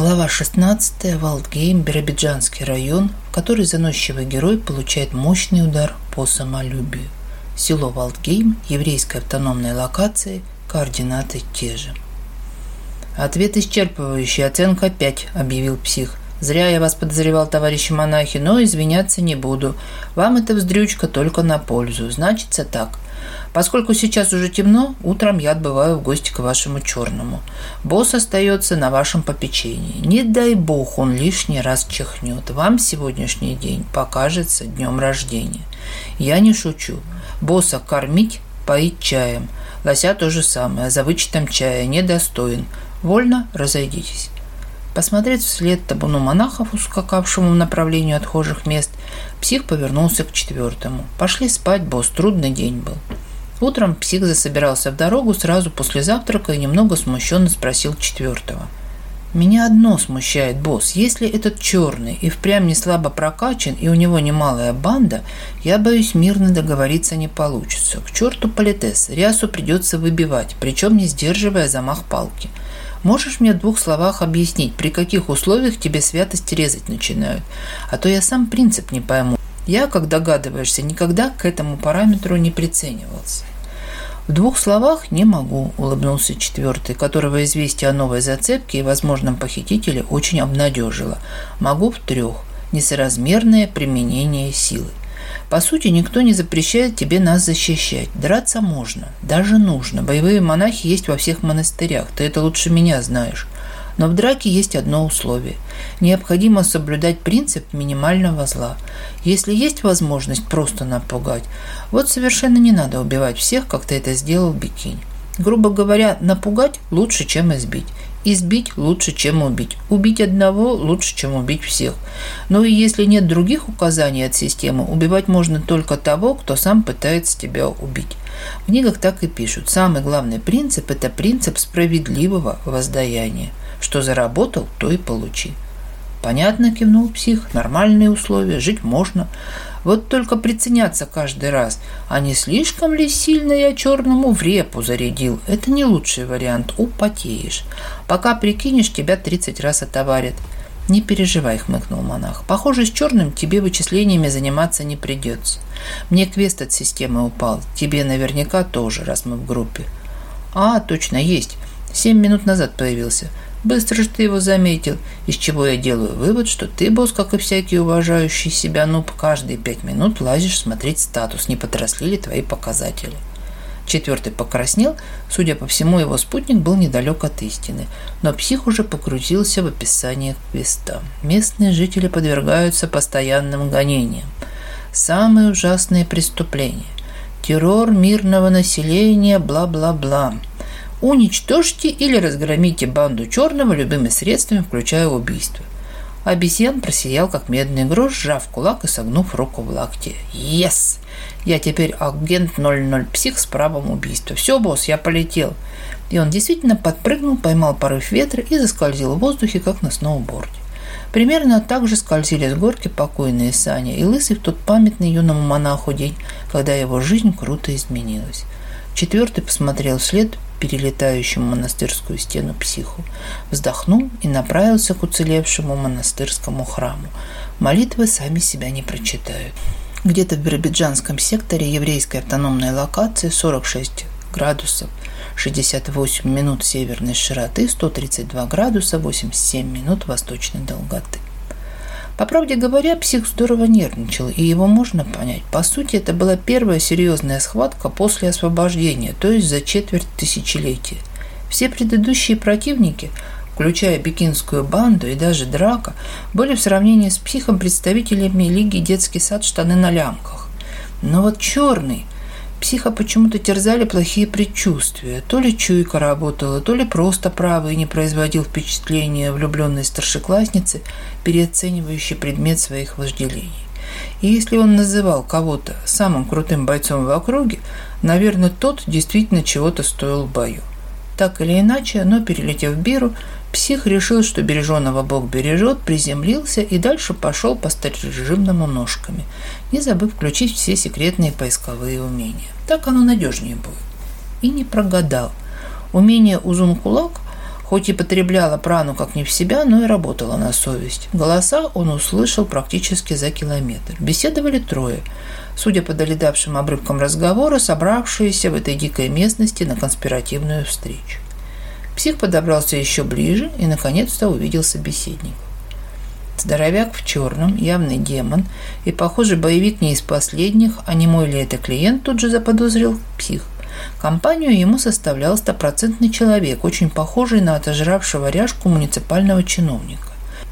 Глава 16 Валдгейм Биробиджанский район, в который заносчивый герой получает мощный удар по самолюбию. Село Валдгейм, еврейской автономной локации, координаты те же. «Ответ исчерпывающий, оценка 5», – объявил псих. «Зря я вас подозревал, товарищи монахи, но извиняться не буду. Вам эта вздрючка только на пользу. Значится так – Поскольку сейчас уже темно, утром я отбываю в гости к вашему черному. Босс остается на вашем попечении. Не дай бог он лишний раз чихнет. Вам сегодняшний день покажется днем рождения. Я не шучу. Босса кормить, поить чаем. Лося то же самое, за вычетом чая, недостоин. Вольно разойдитесь. Посмотреть вслед табуну монахов, ускакавшему в направлении отхожих мест, псих повернулся к четвертому. Пошли спать, босс, трудный день был. Утром псих засобирался в дорогу сразу после завтрака и немного смущенно спросил четвертого. «Меня одно смущает, босс. Если этот черный и впрямь не слабо прокачан, и у него немалая банда, я боюсь, мирно договориться не получится. К черту политес, рясу придется выбивать, причем не сдерживая замах палки». Можешь мне в двух словах объяснить, при каких условиях тебе святости резать начинают? А то я сам принцип не пойму. Я, как догадываешься, никогда к этому параметру не приценивался. В двух словах не могу, улыбнулся четвертый, которого известие о новой зацепке и возможном похитителе очень обнадежило. Могу в трех. Несоразмерное применение силы. По сути, никто не запрещает тебе нас защищать. Драться можно, даже нужно. Боевые монахи есть во всех монастырях, ты это лучше меня знаешь. Но в драке есть одно условие. Необходимо соблюдать принцип минимального зла. Если есть возможность просто напугать, вот совершенно не надо убивать всех, как ты это сделал, Бикинь. Грубо говоря, напугать лучше, чем избить. Избить лучше, чем убить. Убить одного лучше, чем убить всех. Но и если нет других указаний от системы, убивать можно только того, кто сам пытается тебя убить. В книгах так и пишут. Самый главный принцип – это принцип справедливого воздаяния. Что заработал, то и получи. Понятно, кивнул псих. Нормальные условия, жить можно. Вот только приценяться каждый раз. А не слишком ли сильно я черному в репу зарядил? Это не лучший вариант. Употеешь. Пока прикинешь, тебя 30 раз отоварят. «Не переживай», — хмыкнул монах. «Похоже, с черным тебе вычислениями заниматься не придется. Мне квест от системы упал. Тебе наверняка тоже, раз мы в группе». «А, точно, есть. Семь минут назад появился. Быстро же ты его заметил. Из чего я делаю вывод, что ты, босс, как и всякий уважающий себя нуб, каждые пять минут лазишь смотреть статус, не потросли ли твои показатели. Четвертый покраснел, судя по всему, его спутник был недалек от истины, но псих уже покрутился в описании квеста. Местные жители подвергаются постоянным гонениям. Самые ужасные преступления. Террор мирного населения, бла-бла-бла уничтожьте или разгромите банду черного любыми средствами, включая убийство. Обезьян просиял, как медный грош, сжав кулак и согнув руку в лакте. Yes, Я теперь агент 00 псих с правом убийства. Все, босс, я полетел!» И он действительно подпрыгнул, поймал порыв ветра и заскользил в воздухе, как на сноуборде. Примерно так же скользили с горки покойные Саня и Лысый в тот памятный юному монаху день, когда его жизнь круто изменилась. Четвертый посмотрел вслед перелетающему монастырскую стену психу, вздохнул и направился к уцелевшему монастырскому храму. Молитвы сами себя не прочитают. Где-то в биробиджанском секторе еврейской автономной локации 46 градусов 68 минут северной широты, 132 градуса 87 минут восточной долготы. По правде говоря, псих здорово нервничал, и его можно понять. По сути, это была первая серьезная схватка после освобождения, то есть за четверть тысячелетия. Все предыдущие противники, включая пекинскую банду и даже драка, были в сравнении с психом представителями Лиги «Детский сад» штаны на лямках. Но вот черный, психа почему-то терзали плохие предчувствия. То ли чуйка работала, то ли просто правый не производил впечатления влюбленной старшеклассницы, переоценивающей предмет своих вожделений. И если он называл кого-то самым крутым бойцом в округе, наверное, тот действительно чего-то стоил в бою. Так или иначе, но перелетев в Биру, псих решил, что береженного Бог бережет, приземлился и дальше пошел по старорежимному ножками, не забыв включить все секретные поисковые умения. Так оно надежнее будет. И не прогадал. Умение узун кулак хоть и потребляло прану как не в себя, но и работало на совесть. Голоса он услышал практически за километр. Беседовали трое. Судя по долетавшим обрывкам разговора, собравшиеся в этой дикой местности на конспиративную встречу. Псих подобрался еще ближе и, наконец-то, увидел собеседника. Здоровяк в черном, явный демон, и, похоже, боевик не из последних, а не мой ли это клиент, тут же заподозрил псих. Компанию ему составлял стопроцентный человек, очень похожий на отожравшего ряжку муниципального чиновника.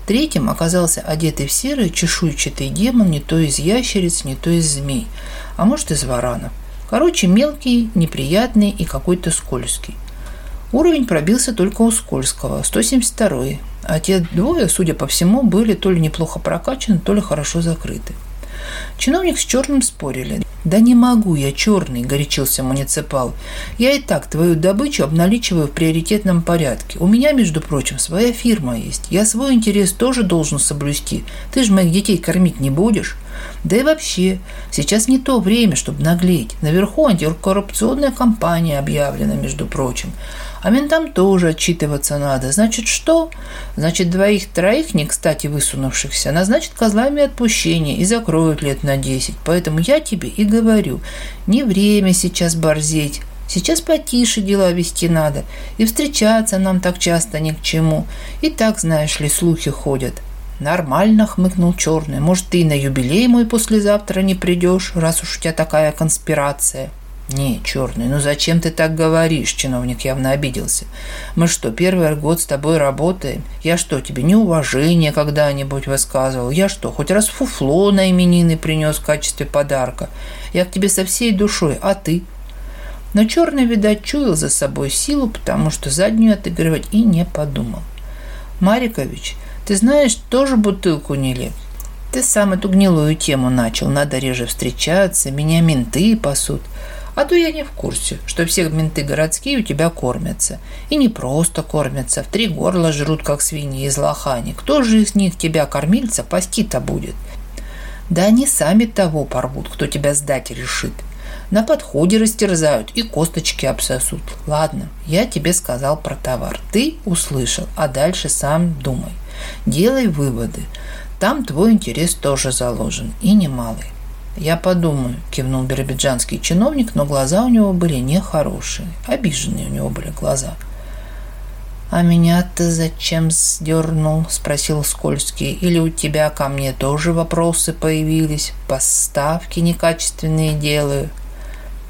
Третьим оказался одетый в серый чешуйчатый демон, не то из ящериц, не то из змей, а может из варанов. Короче, мелкий, неприятный и какой-то скользкий. Уровень пробился только у Скользкого, 172 а те двое, судя по всему, были то ли неплохо прокачаны, то ли хорошо закрыты. Чиновник с черным спорили. «Да не могу я, черный!» – горячился муниципал. «Я и так твою добычу обналичиваю в приоритетном порядке. У меня, между прочим, своя фирма есть. Я свой интерес тоже должен соблюсти. Ты же моих детей кормить не будешь. Да и вообще, сейчас не то время, чтобы наглеть. Наверху антикоррупционная кампания объявлена, между прочим. А ментам тоже отчитываться надо. Значит, что? Значит, двоих-троих, не кстати высунувшихся, назначат козлами отпущения и закроют лет на десять. Поэтому я тебе и говорю, не время сейчас борзеть. Сейчас потише дела вести надо, и встречаться нам так часто ни к чему. И так, знаешь ли, слухи ходят. «Нормально», — хмыкнул Черный. «Может, ты и на юбилей мой послезавтра не придешь, раз уж у тебя такая конспирация». Не, черный, ну зачем ты так говоришь? Чиновник явно обиделся. Мы что, первый год с тобой работаем? Я что, тебе неуважение когда-нибудь высказывал? Я что, хоть раз фуфло на именины принес в качестве подарка? Я к тебе со всей душой, а ты? Но черный, видать, чуял за собой силу, потому что заднюю отыгрывать и не подумал. Марикович, ты знаешь, тоже бутылку не лепь. Ты сам эту гнилую тему начал. Надо реже встречаться, меня менты пасут. А то я не в курсе, что все менты городские у тебя кормятся. И не просто кормятся, в три горла жрут, как свиньи из лохани. Кто же из них тебя, кормильца, пасти-то будет? Да они сами того порвут, кто тебя сдать решит. На подходе растерзают и косточки обсосут. Ладно, я тебе сказал про товар. Ты услышал, а дальше сам думай. Делай выводы. Там твой интерес тоже заложен, и немалый. «Я подумаю», — кивнул биробиджанский чиновник, но глаза у него были нехорошие. Обиженные у него были глаза. «А меня ты зачем сдернул?» — спросил Скользкий. «Или у тебя ко мне тоже вопросы появились? Поставки некачественные делаю?»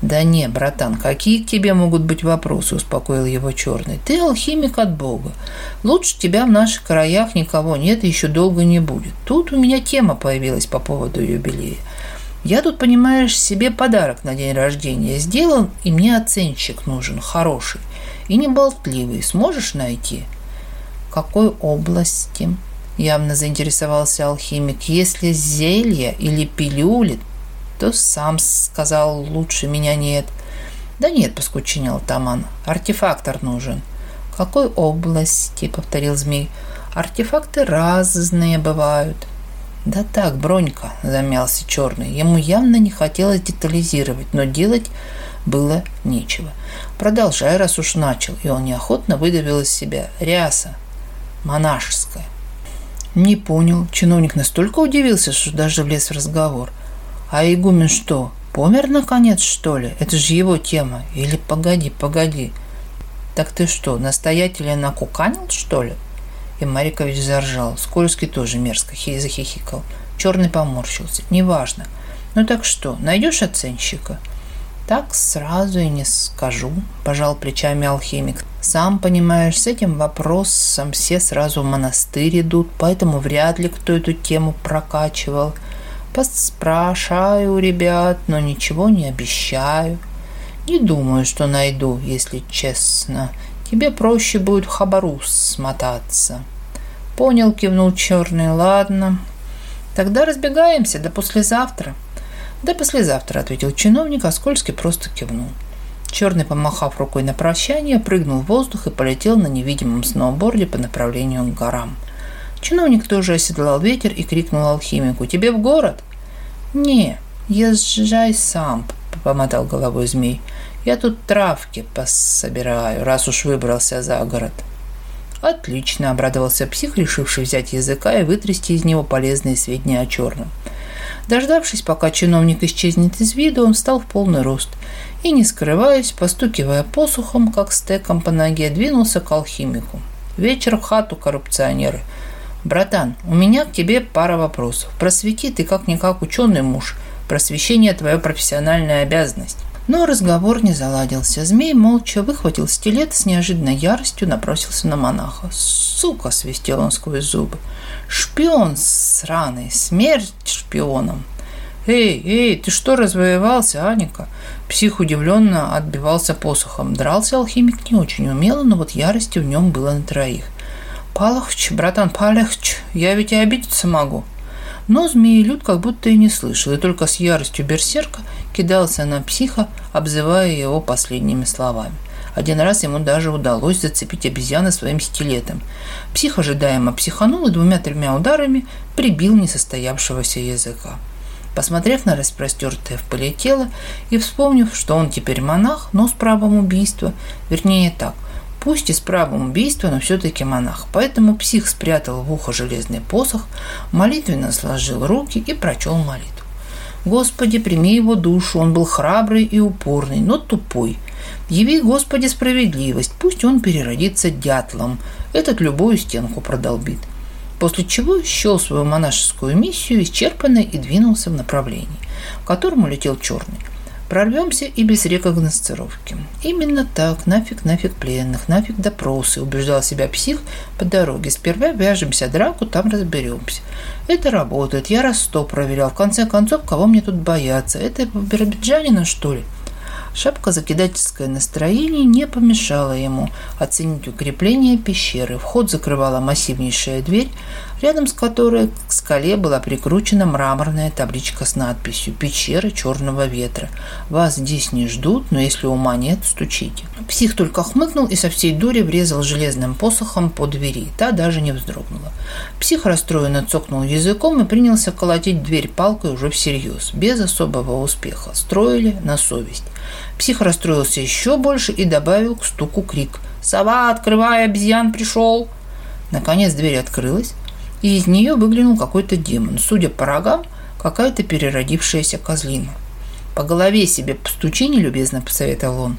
«Да не, братан, какие к тебе могут быть вопросы?» – успокоил его Черный. «Ты алхимик от Бога. Лучше тебя в наших краях никого нет и еще долго не будет. Тут у меня тема появилась по поводу юбилея. Я тут, понимаешь, себе подарок на день рождения сделал, и мне оценщик нужен, хороший и не болтливый. Сможешь найти? Какой области? Явно заинтересовался алхимик. Если зелье или пилюли, то сам сказал, лучше меня нет. Да нет, поскучнел Таман. Артефактор нужен. Какой области? Повторил змей. Артефакты разные бывают. Да так, Бронька, замялся черный. Ему явно не хотелось детализировать, но делать было нечего. Продолжай, раз уж начал, и он неохотно выдавил из себя. Ряса. Монашеская. Не понял. Чиновник настолько удивился, что даже влез в разговор. А игумен что, помер наконец, что ли? Это же его тема. Или погоди, погоди. Так ты что, настоятеля накуканил, что ли? и Марикович заржал. Скользкий тоже мерзко захихикал. Черный поморщился. «Неважно. Ну так что, найдешь оценщика?» «Так сразу и не скажу», – пожал плечами алхимик. «Сам понимаешь, с этим вопросом все сразу в монастырь идут, поэтому вряд ли кто эту тему прокачивал. Поспрашаю у ребят, но ничего не обещаю. Не думаю, что найду, если честно. Тебе проще будет в Хабарус смотаться. Понял, кивнул черный, ладно. Тогда разбегаемся, до послезавтра. Да послезавтра, ответил чиновник, а Скользкий просто кивнул. Черный, помахав рукой на прощание, прыгнул в воздух и полетел на невидимом сноуборде по направлению к горам. Чиновник тоже оседлал ветер и крикнул алхимику «Тебе в город?» «Не, езжай сам», — помотал головой змей. Я тут травки пособираю, раз уж выбрался за город. Отлично, обрадовался псих, решивший взять языка и вытрясти из него полезные сведения о черном. Дождавшись, пока чиновник исчезнет из виду, он встал в полный рост и, не скрываясь, постукивая посухом, как стеком по ноге, двинулся к алхимику. Вечер в хату коррупционеры. «Братан, у меня к тебе пара вопросов. Просвети ты как-никак ученый муж. Просвещение – твоя профессиональная обязанность». Но разговор не заладился. Змей молча выхватил стилет с неожиданной яростью набросился на монаха. «Сука!» – свистел он сквозь зубы. «Шпион сраный! Смерть шпионом. «Эй, эй, ты что развоевался, Аника?» Псих удивленно отбивался посохом. Дрался алхимик не очень умело, но вот ярости в нем было на троих. «Палахч, братан, палахч, я ведь и обидеться могу!» Но змеи люд как будто и не слышал, и только с яростью берсерка кидался на психа, обзывая его последними словами. Один раз ему даже удалось зацепить обезьяны своим скелетом. Псих ожидаемо психанул и двумя-тремя ударами прибил несостоявшегося языка. Посмотрев на распростертое в поле тело и вспомнив, что он теперь монах, но с правом убийства, вернее так, пусть и с правом убийства, но все-таки монах. Поэтому псих спрятал в ухо железный посох, молитвенно сложил руки и прочел молитву. Господи, прими его душу, он был храбрый и упорный, но тупой. Яви, Господи, справедливость, пусть он переродится дятлом, этот любую стенку продолбит. После чего счел свою монашескую миссию исчерпанной и двинулся в направлении, в котором улетел черный. Прорвемся и без рекогностировки. Именно так, нафиг, нафиг пленных, нафиг допросы, убеждал себя псих по дороге. Сперва вяжемся драку, там разберемся. Это работает, я раз сто проверял. В конце концов, кого мне тут бояться? Это биробиджанина, что ли? Шапка закидательское настроение не помешала ему оценить укрепление пещеры. Вход закрывала массивнейшая дверь, рядом с которой к скале была прикручена мраморная табличка с надписью «Пещера черного ветра». «Вас здесь не ждут, но если ума нет, стучите». Псих только хмыкнул и со всей дури врезал железным посохом по двери. Та даже не вздрогнула. Псих расстроенно цокнул языком и принялся колотить дверь палкой уже всерьез, без особого успеха. Строили на совесть. Псих расстроился еще больше и добавил к стуку крик. «Сова, открывай, обезьян пришел!» Наконец дверь открылась, и из нее выглянул какой-то демон, судя по рогам, какая-то переродившаяся козлина. «По голове себе постучи, нелюбезно посоветовал он.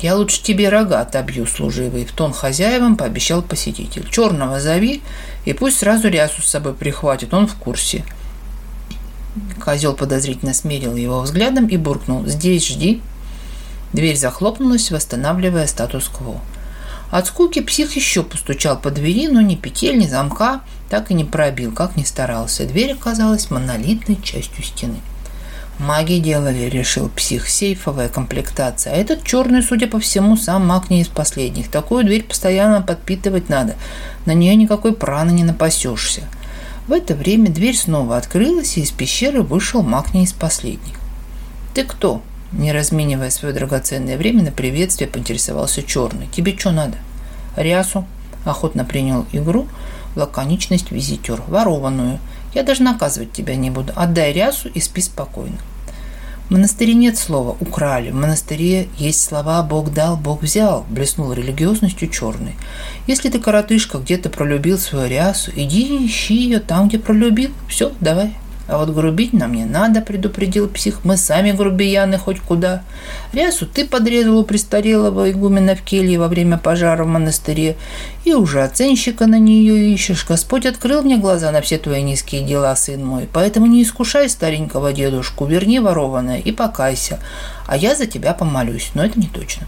«Я лучше тебе рога отобью, служивый», — в тон хозяевам пообещал посетитель. «Черного зови, и пусть сразу рясу с собой прихватит, он в курсе». Козел подозрительно смерил его взглядом и буркнул «Здесь жди». Дверь захлопнулась, восстанавливая статус-кво. От скуки псих еще постучал по двери, но ни петель, ни замка, так и не пробил, как ни старался. Дверь оказалась монолитной частью стены. Маги делали, решил псих, сейфовая комплектация. А этот черный, судя по всему, сам маг не из последних. Такую дверь постоянно подпитывать надо. На нее никакой праны не напасешься. В это время дверь снова открылась, и из пещеры вышел маг не из последних. «Ты кто?» Не разменивая свое драгоценное время на приветствие, поинтересовался черный. «Тебе что надо?» «Рясу», охотно принял игру, лаконичность визитер, ворованную. Я даже наказывать тебя не буду. Отдай рясу и спи спокойно. В монастыре нет слова «украли». В монастыре есть слова «Бог дал, Бог взял», – блеснул религиозностью черный. Если ты, коротышка, где-то пролюбил свою рясу, иди ищи ее там, где пролюбил. Все, давай, а вот грубить нам не надо, предупредил псих. Мы сами грубияны хоть куда. Рясу ты подрезал у престарелого игумена в келье во время пожара в монастыре. И уже оценщика на нее ищешь. Господь открыл мне глаза на все твои низкие дела, сын мой. Поэтому не искушай старенького дедушку, верни ворованное и покайся. А я за тебя помолюсь. Но это не точно.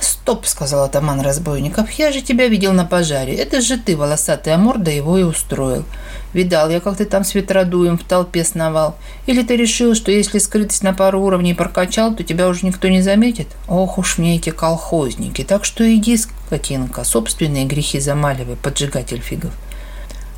«Стоп!» — сказал атаман разбойников. «Я же тебя видел на пожаре. Это же ты, волосатая морда, его и устроил. Видал я, как ты там с ветродуем в толпе сновал. Или ты решил, что если скрытость на пару уровней прокачал, то тебя уже никто не заметит? Ох уж мне эти колхозники. Так что иди, скотинка, собственные грехи замаливай, поджигатель фигов.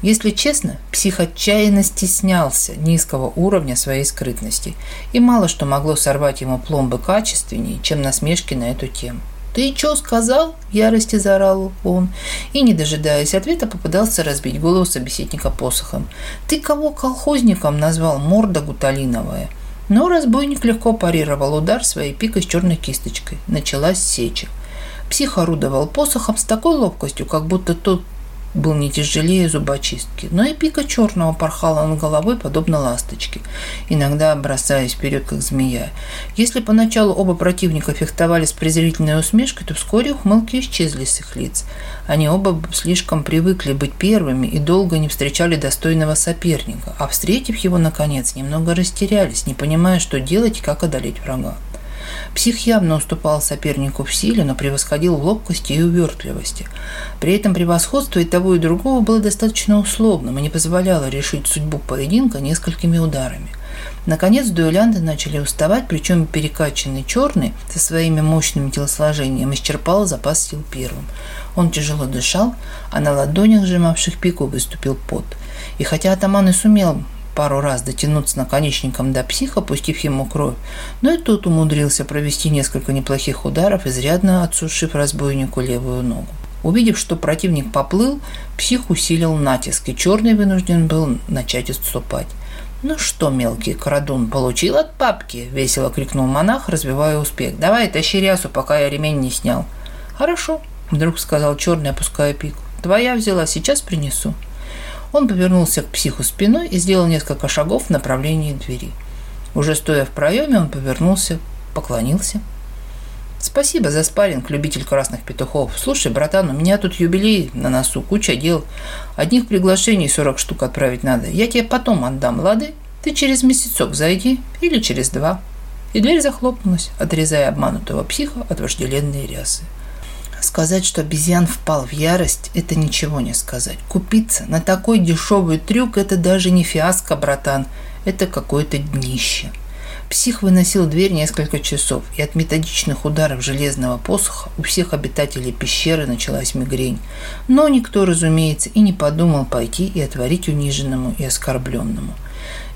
Если честно, псих отчаянно стеснялся низкого уровня своей скрытности, и мало что могло сорвать ему пломбы качественнее, чем насмешки на эту тему. Ты чё сказал?» – ярости заорал он. И, не дожидаясь ответа, попытался разбить голову собеседника посохом. «Ты кого колхозником назвал, морда гуталиновая?» Но разбойник легко парировал удар своей пикой с черной кисточкой. Началась сеча. Псих орудовал посохом с такой ловкостью, как будто тот был не тяжелее зубочистки, но и пика черного порхала он головой, подобно ласточке, иногда бросаясь вперед, как змея. Если поначалу оба противника фехтовали с презрительной усмешкой, то вскоре ухмылки исчезли с их лиц. Они оба слишком привыкли быть первыми и долго не встречали достойного соперника, а встретив его, наконец, немного растерялись, не понимая, что делать и как одолеть врага. Псих явно уступал сопернику в силе, но превосходил в ловкости и увертливости. При этом превосходство и того, и другого было достаточно условным и не позволяло решить судьбу поединка несколькими ударами. Наконец дуэлянты начали уставать, причем перекачанный черный со своими мощными телосложением исчерпал запас сил первым. Он тяжело дышал, а на ладонях, сжимавших пику, выступил пот. И хотя атаман и сумел пару раз дотянуться наконечником до психа, пустив ему кровь, но ну и тот умудрился провести несколько неплохих ударов, изрядно отсушив разбойнику левую ногу. Увидев, что противник поплыл, псих усилил натиск, и черный вынужден был начать отступать. «Ну что, мелкий крадун, получил от папки?» – весело крикнул монах, развивая успех. «Давай, тащи рясу, пока я ремень не снял». «Хорошо», – вдруг сказал черный, опуская пик. «Твоя взяла, сейчас принесу». Он повернулся к психу спиной и сделал несколько шагов в направлении двери. Уже стоя в проеме, он повернулся, поклонился. «Спасибо за спарринг, любитель красных петухов. Слушай, братан, у меня тут юбилей на носу, куча дел. Одних приглашений 40 штук отправить надо. Я тебе потом отдам, лады? Ты через месяцок зайди или через два». И дверь захлопнулась, отрезая обманутого психа от вожделенной рясы. Сказать, что обезьян впал в ярость, это ничего не сказать. Купиться на такой дешевый трюк – это даже не фиаско, братан. Это какое-то днище. Псих выносил дверь несколько часов, и от методичных ударов железного посоха у всех обитателей пещеры началась мигрень. Но никто, разумеется, и не подумал пойти и отворить униженному и оскорбленному.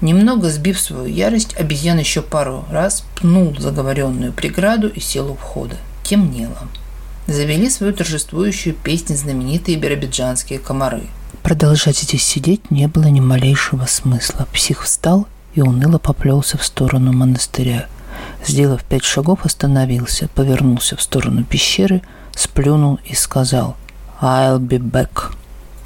Немного сбив свою ярость, обезьян еще пару раз пнул заговоренную преграду и сел у входа. Темнело завели свою торжествующую песнь знаменитые биробиджанские комары. Продолжать здесь сидеть не было ни малейшего смысла. Псих встал и уныло поплелся в сторону монастыря. Сделав пять шагов, остановился, повернулся в сторону пещеры, сплюнул и сказал «I'll be back».